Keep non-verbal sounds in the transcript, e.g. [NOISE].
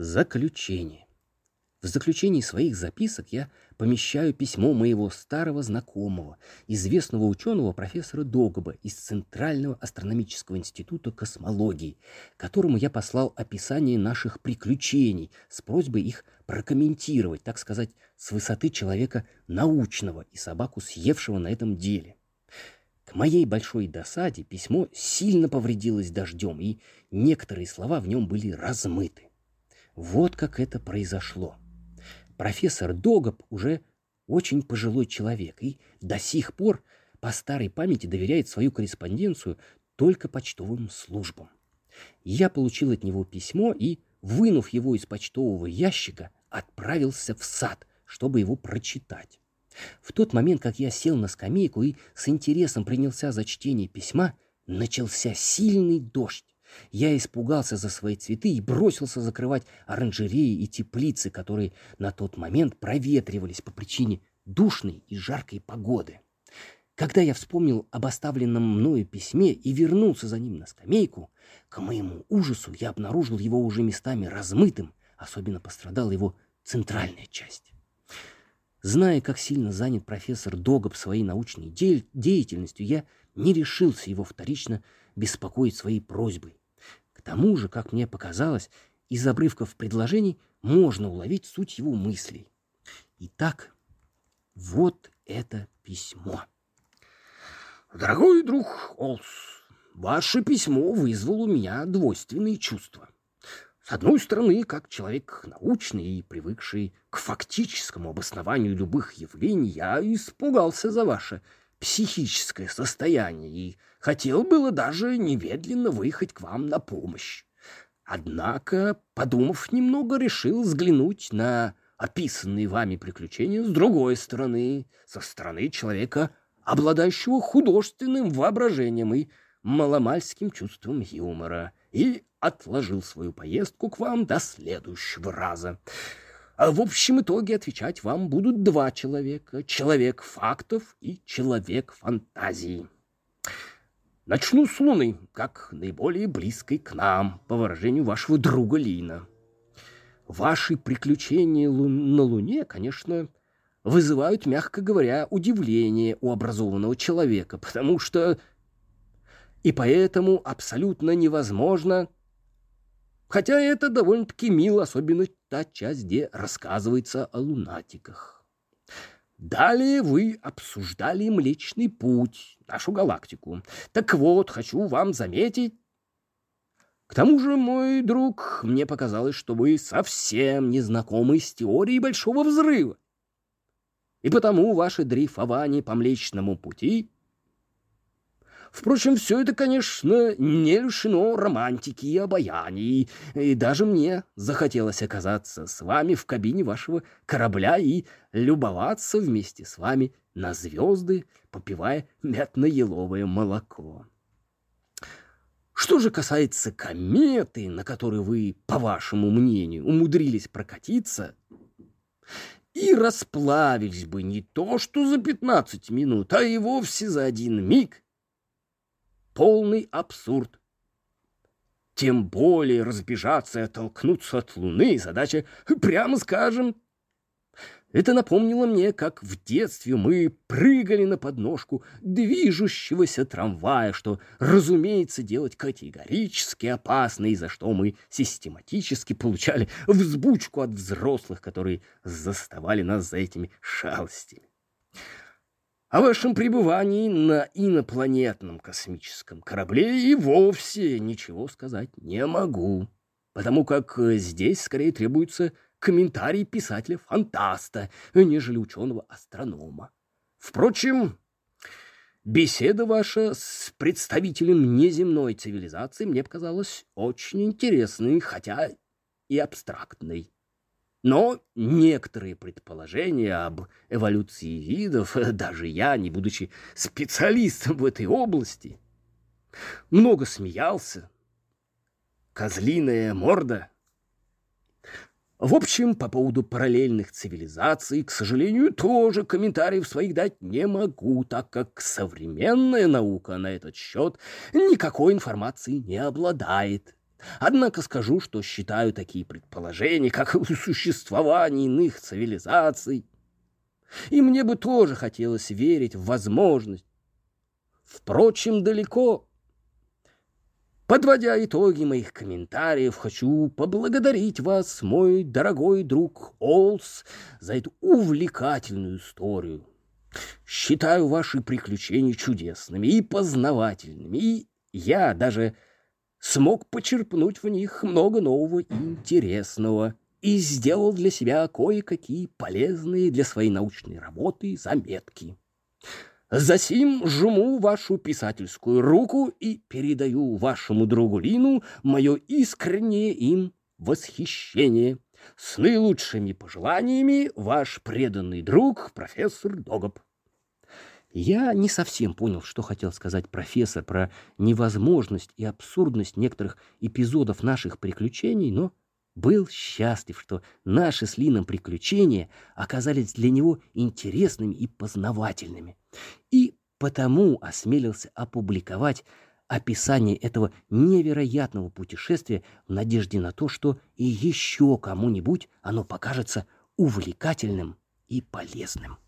Заключение. В заключении своих записок я помещаю письмо моего старого знакомого, известного ученого профессора Догоба из Центрального астрономического института космологии, которому я послал описание наших приключений с просьбой их прокомментировать, так сказать, с высоты человека научного и собаку съевшего на этом деле. К моей большой досаде письмо сильно повредилось дождем, и некоторые слова в нем были размыты. Вот как это произошло. Профессор Догоб уже очень пожилой человек и до сих пор по старой памяти доверяет свою корреспонденцию только почтовым службам. Я получил от него письмо и, вынув его из почтового ящика, отправился в сад, чтобы его прочитать. В тот момент, как я сел на скамейку и с интересом принялся за чтение письма, начался сильный дождь. Я испугался за свои цветы и бросился закрывать оранжереи и теплицы, которые на тот момент проветривались по причине душной и жаркой погоды. Когда я вспомнил об оставленном мною письме и вернулся за ним на скамейку, к моему ужасу я обнаружил его уже местами размытым, особенно пострадала его центральная часть. Зная, как сильно занят профессор Догоб своей научной де деятельностью, я не решился его вторично беспокоить своей просьбой. Тому же, как мне показалось, из обрывков предложений можно уловить суть его мыслей. Итак, вот это письмо. Дорогой друг Олс, ваше письмо вызвало у меня двойственные чувства. С одной стороны, как человек научный и привыкший к фактическому обоснованию любых явлений, я испугался за ваше психическое состояние и хотел было даже немедленно выехать к вам на помощь. Однако, подумав немного, решил взглянуть на описанные вами приключения с другой стороны, со стороны человека, обладающего художественным воображением и маломальским чувством юмора, и отложил свою поездку к вам до следующего раза. А в общем итоге отвечать вам будут два человека. Человек фактов и человек фантазии. Начну с Луны, как наиболее близкой к нам, по выражению вашего друга Лина. Ваши приключения на Луне, конечно, вызывают, мягко говоря, удивление у образованного человека, потому что... И поэтому абсолютно невозможно Хотя это довольно-таки мило, особенно та часть, где рассказывается о лунатиках. Далее вы обсуждали Млечный Путь, нашу галактику. Так вот, хочу вам заметить... К тому же, мой друг, мне показалось, что вы совсем не знакомы с теорией Большого Взрыва. И потому ваше дрейфование по Млечному Пути Впрочем, все это, конечно, не лишено романтики и обаяний, и даже мне захотелось оказаться с вами в кабине вашего корабля и любоваться вместе с вами на звезды, попивая мятно-еловое молоко. Что же касается кометы, на которой вы, по вашему мнению, умудрились прокатиться, и расплавились бы не то что за пятнадцать минут, а и вовсе за один миг, полный абсурд. Тем более разбежаться и оттолкнуться от Луны задача, прямо скажем, это напомнило мне, как в детстве мы прыгали на подножку движущегося трамвая, что, разумеется, делать категорически опасно, и за что мы систематически получали взбучку от взрослых, которые заставали нас за этими шалостями. О вашем пребывании на инопланетном космическом корабле и вовсе ничего сказать не могу, потому как э, здесь скорее требуется комментарий писателя-фантаста, нежели ученого-астронома. Впрочем, беседа ваша с представителем неземной цивилизации мне показалась очень интересной, хотя и абстрактной. Но некоторые предположения об эволюции видов, даже я, не будучи специалистом в этой области, много смеялся. Козлиная морда. В общем, по поводу параллельных цивилизаций, к сожалению, тоже комментариев своих дать не могу, так как современная наука на этот счет никакой информации не обладает. Однако скажу, что считаю такие предположения, как [LAUGHS] о существовании иных цивилизаций. И мне бы тоже хотелось верить в возможность. Впрочем, далеко. Подводя итоги моих комментариев, хочу поблагодарить вас, мой дорогой друг Олс, за эту увлекательную историю. Считаю ваши приключения чудесными и познавательными, и я даже смог почерпнуть в них много нового и интересного и сделал для себя кое-какие полезные для своей научной работы заметки. Засим жму вашу писательскую руку и передаю вашему другу Лину мое искреннее им восхищение. С наилучшими пожеланиями ваш преданный друг профессор Догоб. Я не совсем понял, что хотел сказать профессор про невозможность и абсурдность некоторых эпизодов наших приключений, но был счастлив, что наши с Лином приключения оказались для него интересными и познавательными. И потому осмелился опубликовать описание этого невероятного путешествия в надежде на то, что и еще кому-нибудь оно покажется увлекательным и полезным.